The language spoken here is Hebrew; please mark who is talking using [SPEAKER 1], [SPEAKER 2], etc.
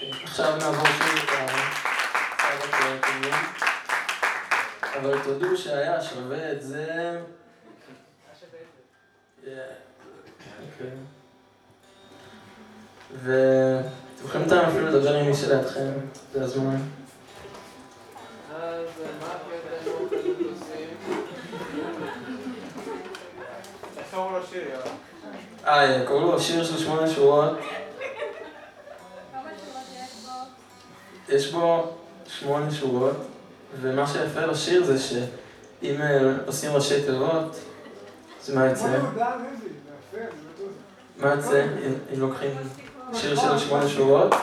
[SPEAKER 1] עכשיו נעבור שוב. אבל תודו שהיה שווה את זה. אוקיי. ואתם יכולים אתם אפילו לדבר עם מי שלידכם, זה הזמן.
[SPEAKER 2] איך קראו לו שיר?
[SPEAKER 1] אה, קראו לו שיר של שמונה שורות.
[SPEAKER 3] יש בו
[SPEAKER 1] שמונה שורות, ומה שיפה בשיר זה שאם אה, עושים ראשי תיבות, אז מה יצא? מה יצא? אם לוקחים שיר של שמונה שורות?